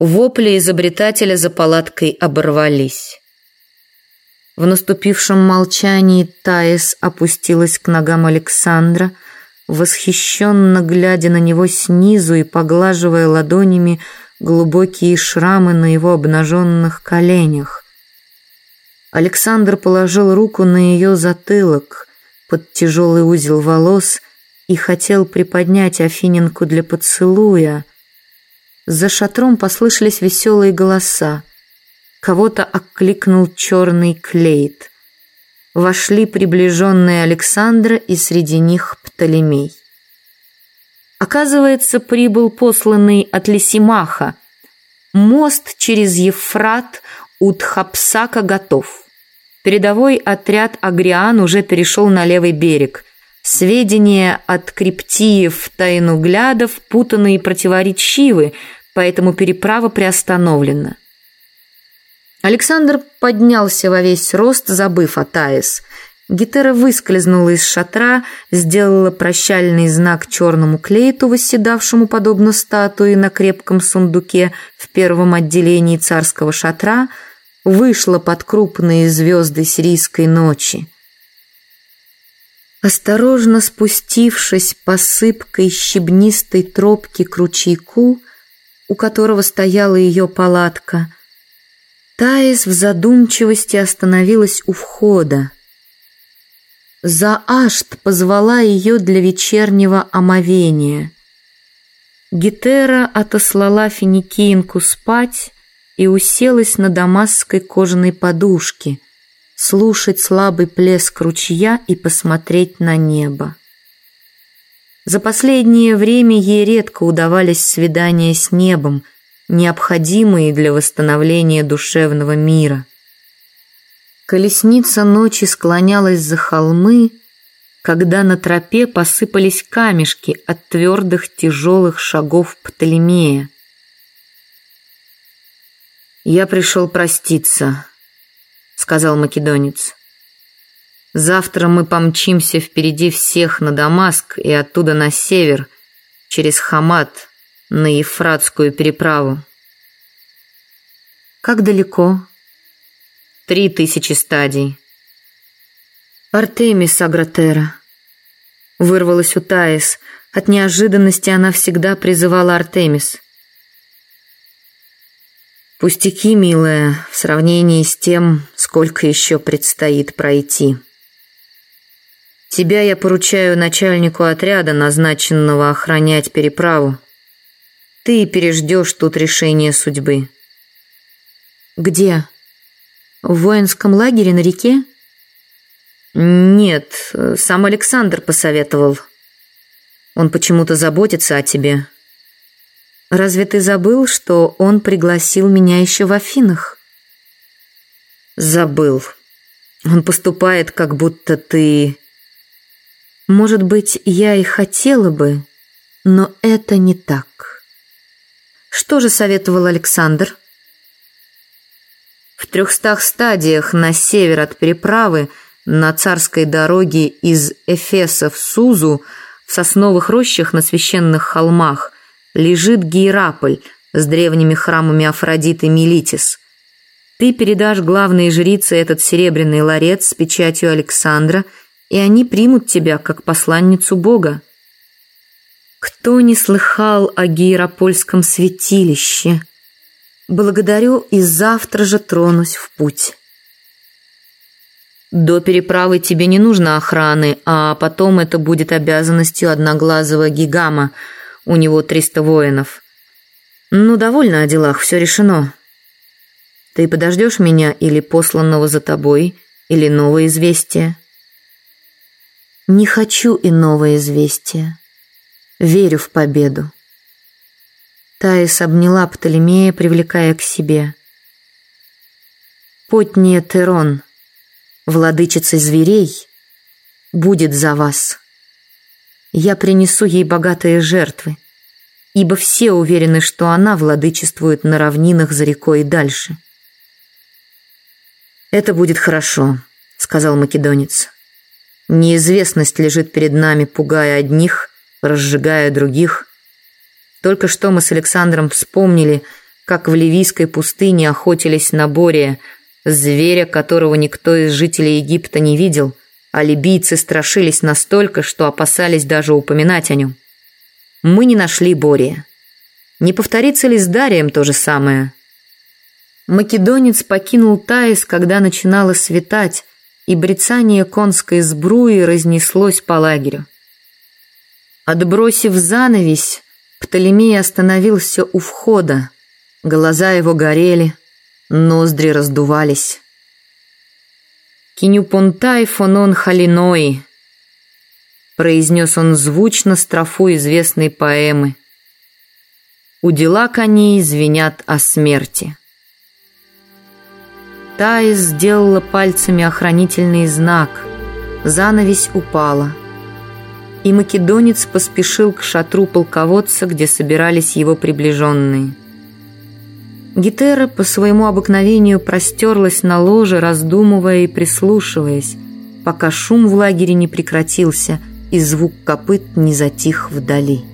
Вопли изобретателя за палаткой оборвались. В наступившем молчании Таис опустилась к ногам Александра, восхищенно глядя на него снизу и поглаживая ладонями глубокие шрамы на его обнаженных коленях. Александр положил руку на ее затылок под тяжелый узел волос и хотел приподнять Афиненку для поцелуя. За шатром послышались веселые голоса. Кого-то окликнул черный клейт. Вошли приближенные Александра и среди них Птолемей. Оказывается, прибыл посланный от Лисимаха. Мост через Ефрат у Тхапсака готов. Передовой отряд Агриан уже перешел на левый берег. Сведения от криптиев тайнуглядов путаны и противоречивы, поэтому переправа приостановлена. Александр поднялся во весь рост, забыв о Таис – Гетера выскользнула из шатра, сделала прощальный знак черному клейту, восседавшему подобно статуе на крепком сундуке в первом отделении царского шатра, вышла под крупные звезды сирийской ночи. Осторожно спустившись по сыпкой щебнистой тропке к ручейку, у которого стояла ее палатка, Таис в задумчивости остановилась у входа. Заашт позвала ее для вечернего омовения. Гетера отослала финикинку спать и уселась на дамасской кожаной подушке, слушать слабый плеск ручья и посмотреть на небо. За последнее время ей редко удавались свидания с небом, необходимые для восстановления душевного мира. Колесница ночи склонялась за холмы, когда на тропе посыпались камешки от твердых тяжелых шагов Птолемея. «Я пришел проститься», — сказал македонец. «Завтра мы помчимся впереди всех на Дамаск и оттуда на север, через Хамат, на Ефратскую переправу». «Как далеко?» Три тысячи стадий. Артемис Агротера. Вырвалась у Таис. От неожиданности она всегда призывала Артемис. Пустяки, милая, в сравнении с тем, сколько еще предстоит пройти. Тебя я поручаю начальнику отряда, назначенного охранять переправу. Ты переждешь тут решение судьбы. Где? В воинском лагере на реке? Нет, сам Александр посоветовал. Он почему-то заботится о тебе. Разве ты забыл, что он пригласил меня еще в Афинах? Забыл. Он поступает, как будто ты... Может быть, я и хотела бы, но это не так. Что же советовал Александр? В трехстах стадиях на север от переправы на царской дороге из Эфеса в Сузу в сосновых рощах на священных холмах лежит Гейраполь с древними храмами Афродиты Милитис. Ты передашь главной жрице этот серебряный ларец с печатью Александра, и они примут тебя как посланницу Бога. Кто не слыхал о Гейропольском святилище – Благодарю и завтра же тронусь в путь. До переправы тебе не нужно охраны, а потом это будет обязанностью одноглазого гигама. У него триста воинов. Ну, довольно о делах, все решено. Ты подождешь меня или посланного за тобой, или новое известие? Не хочу иного известия. Верю в победу. Таис обняла Птолемея, привлекая к себе. «Потния Терон, владычица зверей, будет за вас. Я принесу ей богатые жертвы, ибо все уверены, что она владычествует на равнинах за рекой и дальше». «Это будет хорошо», — сказал македонец. «Неизвестность лежит перед нами, пугая одних, разжигая других». Только что мы с Александром вспомнили, как в Ливийской пустыне охотились на Бория, зверя, которого никто из жителей Египта не видел, а либийцы страшились настолько, что опасались даже упоминать о нем. Мы не нашли Бория. Не повторится ли с Дарием то же самое? Македонец покинул Таис, когда начинало светать, и брецание конской сбруи разнеслось по лагерю. Отбросив занавесь, Птолемей остановился у входа. Глаза его горели, ноздри раздувались. «Кинюпонтай фонон халиной», — произнес он звучно строфу известной поэмы. «Удила коней звенят о смерти». Таис сделала пальцами охранительный знак. Занавесь упала — и македонец поспешил к шатру полководца, где собирались его приближенные. Гетера по своему обыкновению простерлась на ложе, раздумывая и прислушиваясь, пока шум в лагере не прекратился и звук копыт не затих вдали.